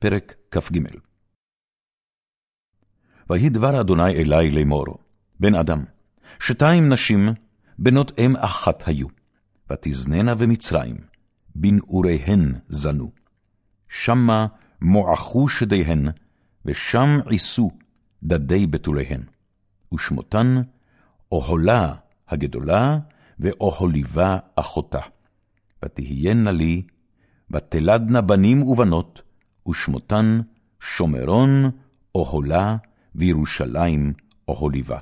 פרק כ"ג ויהי דבר אדוני אלי לאמור, בן אדם, שתיים נשים, בנות אם אחת היו, ותזננה במצרים, בנעוריהן זנו. שמה מועכו שדיהן, ושם עיסו דדי בתוליהן. ושמותן אוהלה הגדולה, ואוהליבה אחותה. ותהיינה לי, ותלדנה בנים ובנות, ושמותן שומרון, אוהלה, וירושלים, אוהליבה.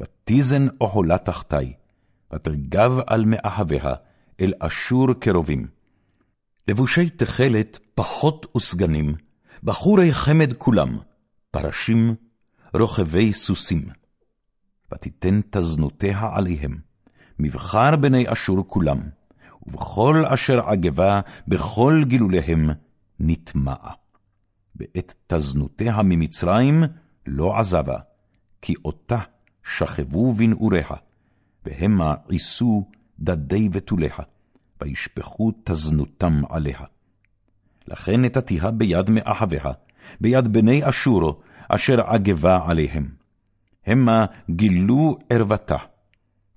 ותיזן אוהלה תחתי, ותרגב על מאהביה, אל אשור קרובים. לבושי תכלת פחות וסגנים, בחורי חמד כולם, פרשים, רוכבי סוסים. ותיתן תזנותיה עליהם, מבחר בני אשור כולם, ובכל אשר עגבה בכל גילוליהם נטמעה. בעת תזנותיה ממצרים לא עזבה, כי אותה שכבו בנעוריה, והמה עיסו דדי בתוליה, וישפכו תזנותם עליה. לכן נתתיה ביד מאהביה, ביד בני אשור, אשר עגבה עליהם. המה גילו ערוותה,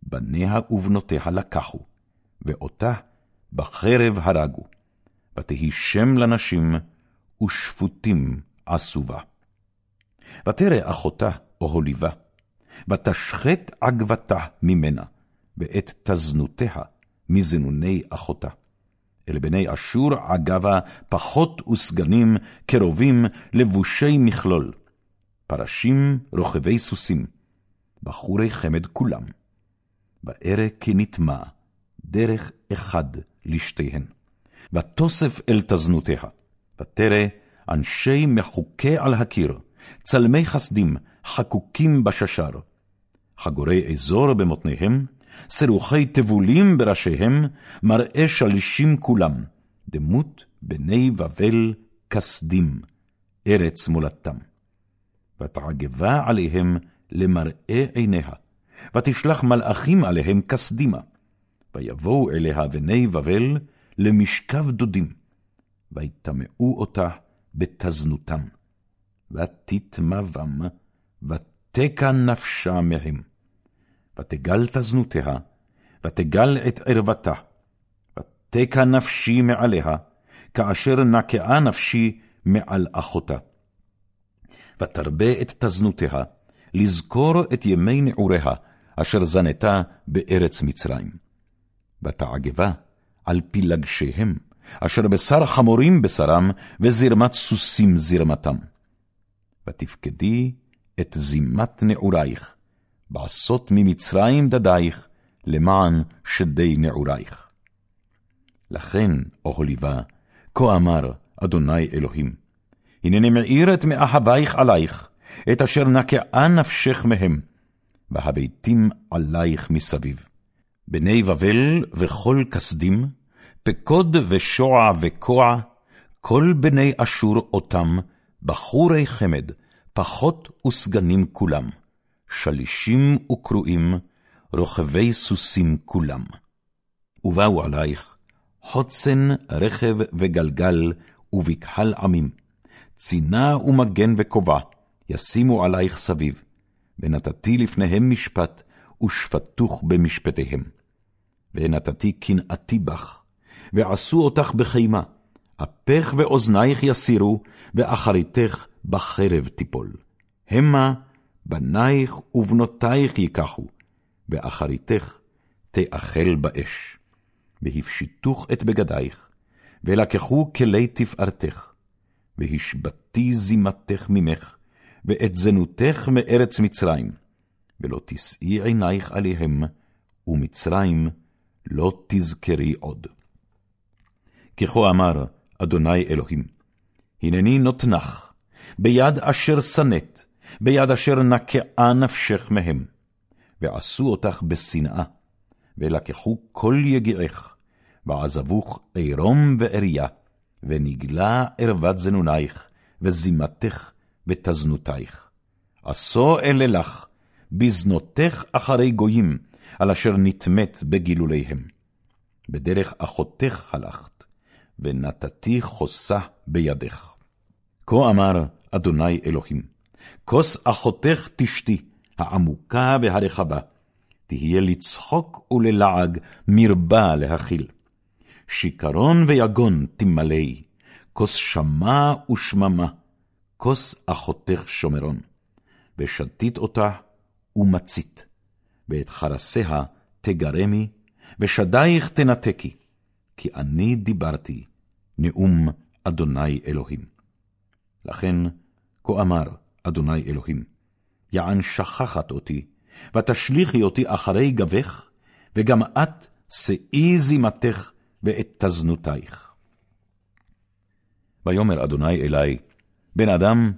בניה ובנותיה לקחו, ואותה בחרב הרגו. ותהי שם לנשים, ושפוטים עשו בה. ותרא אחותה אוהליבה, ותשחט עגבתה ממנה, ואת תזנותיה מזנוני אחותה. אל בני אשור עגבה פחות וסגנים, קרובים, לבושי מכלול. פרשים, רוכבי סוסים, בחורי חמד כולם. בערה כי נטמע, דרך אחד לשתיהן. ותוסף אל תזנותיה, ותרא אנשי מחוקי על הקיר, צלמי חסדים, חקוקים בששר. חגורי אזור במותניהם, סירוחי תבולים בראשיהם, מראה שלישים כולם, דמות בני בבל כסדים, ארץ מולדתם. ותעגבה עליהם למראה עיניה, ותשלח מלאכים עליהם כסדימה. ויבואו אליה בני בבל למשכב דודים, ויטמאו אותה בתזנותם. ותטמא בם, ותקע נפשה מהם. ותגל תזנותיה, ותגל את ערוותה, ותקע נפשי מעליה, כאשר נקעה נפשי מעל אחותה. ותרבה את תזנותיה, לזכור את ימי נעוריה, אשר זנתה בארץ מצרים. ותעגבה על פילגשיהם, אשר בשר חמורים בשרם, וזרמת סוסים זרמתם. ותפקדי את זימת נעורייך, בעשות ממצרים דדייך, למען שדי נעורייך. לכן, אוהליבה, כה אמר אדוני אלוהים, הנני מעיר את מאהבייך עלייך, את אשר נקעה נפשך מהם, והביתים עלייך מסביב. בני בבל וכל כסדים, פקוד ושוע וקוע, כל בני אשור אותם, בחורי חמד, פחות וסגנים כולם, שלישים וקרועים, רוכבי סוסים כולם. ובאו עלייך, חוצן, רכב וגלגל, ובקהל עמים, צינה ומגן וכובע, ישימו עלייך סביב, ונתתי לפניהם משפט, ושפטוך במשפטיהם. ונתתי קנאתי בך, ועשו אותך בחימה, אפך ואוזנייך יסירו, ואחריתך בחרב תיפול. המה בנייך ובנותייך ייקחו, ואחריתך תאכל באש. והפשיטוך את בגדייך, ולקחו כלי תפארתך, והשבתי זימתך ממך, ואת זנותך מארץ מצרים, ולא תשאי עינייך עליהם, ומצרים לא תזכרי עוד. ככה אמר אדוני אלוהים, הנני נותנך, ביד אשר שנאת, ביד אשר נקעה נפשך מהם, ועשו אותך בשנאה, ולקחו כל יגיעך, ועזבוך עירום ועריה, ונגלה ערוות זנונייך, וזימתך ותזנותייך. עשו אלה לך, בזנותך אחרי גויים, על אשר נטמאת בגילוליהם. בדרך אחותך הלכת, ונתתי חוסה בידך. כה אמר אדוני אלוהים, כוס אחותך תשתי, העמוקה והרחבה, תהיה לצחוק וללעג, מרבה להכיל. שיכרון ויגון תמלאי, כוס שמע ושממה, כוס אחותך שומרון, ושתית אותה ומצית, ואת חרסיה תגרמי, ושדייך תנתקי, כי אני דיברתי, נאום אדוני אלוהים. לכן, כה אמר אדוני אלוהים, יען שכחת אותי, ותשליכי אותי אחרי גבך, וגם את שאי זימתך ואת תזנותייך. ויאמר אדוני אלי, בן אדם,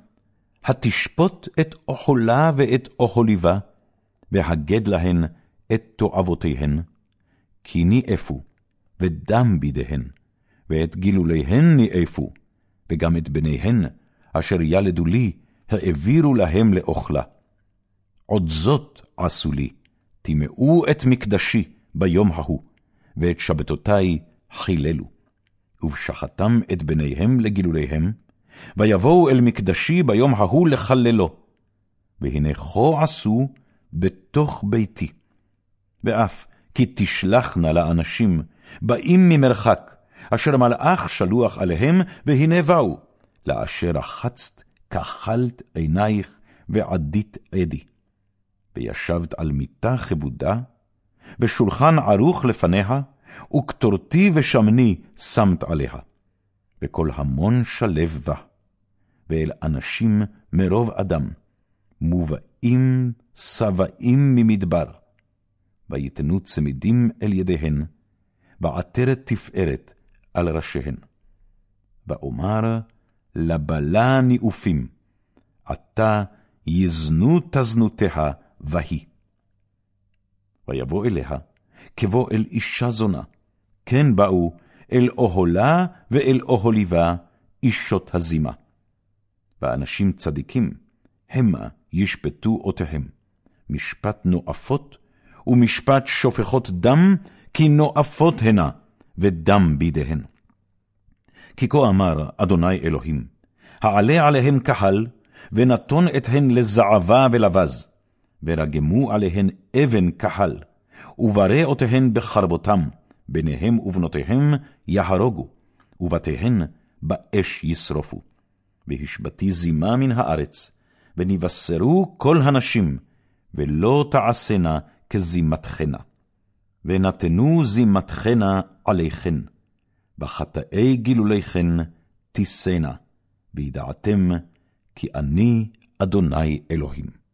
התשפוט את אוכלה ואת אוכליבה, והגד להן את תועבותיהן, כי ניאפו, ודם בידיהן, ואת גילוליהן ניאפו, וגם את בניהן, אשר ילדו לי, העבירו להם לאוכלה. עוד זאת עשו לי, טימאו את מקדשי ביום ההוא, ואת שבתותי חיללו. ובשחתם את בניהם לגילוליהם, ויבואו אל מקדשי ביום ההוא לחללו. והנה כה עשו בתוך ביתי. ואף כי תשלחנה לאנשים, באים ממרחק, אשר מלאך שלוח עליהם, והנה באו, לאשר רחצת, כחלת עינייך, ועדית עדי. וישבת על מיטה כבודה, ושולחן ערוך לפניה, וקטורתי ושמני שמת עליה. וכל המון שלב בה, ואל אנשים מרוב אדם, מובאים שבעים ממדבר, ויתנו צמידים אל ידיהן, ועטרת תפארת על ראשיהן. ואומר לבלה ניאופים, עתה יזנו תזנותיה ויהי. ויבוא אליה, כבוא אל אישה זונה, כן באו אל אוהלה ואל אוהליבה, אישות הזימה. ואנשים צדיקים, המה ישפטו אותיהם, משפט נואפות ומשפט שופכות דם, כי נואפות הנה, ודם בידיהן. כי כה אמר אדוני אלוהים, העלה עליהם קהל, ונתון אתהן לזעבה ולבז, רגמו עליהן אבן קהל, וברא אותיהן בחרבותם, בניהם ובנותיהם יהרוגו, ובתיהן באש ישרופו. והשבתי זימה מן הארץ, ונבשרו כל הנשים, ולא תעשנה כזימתכנה. ונתנו זימתכנה עליכן, בחטאי גילוליכן תישנה, וידעתם כי אני אדוני אלוהים.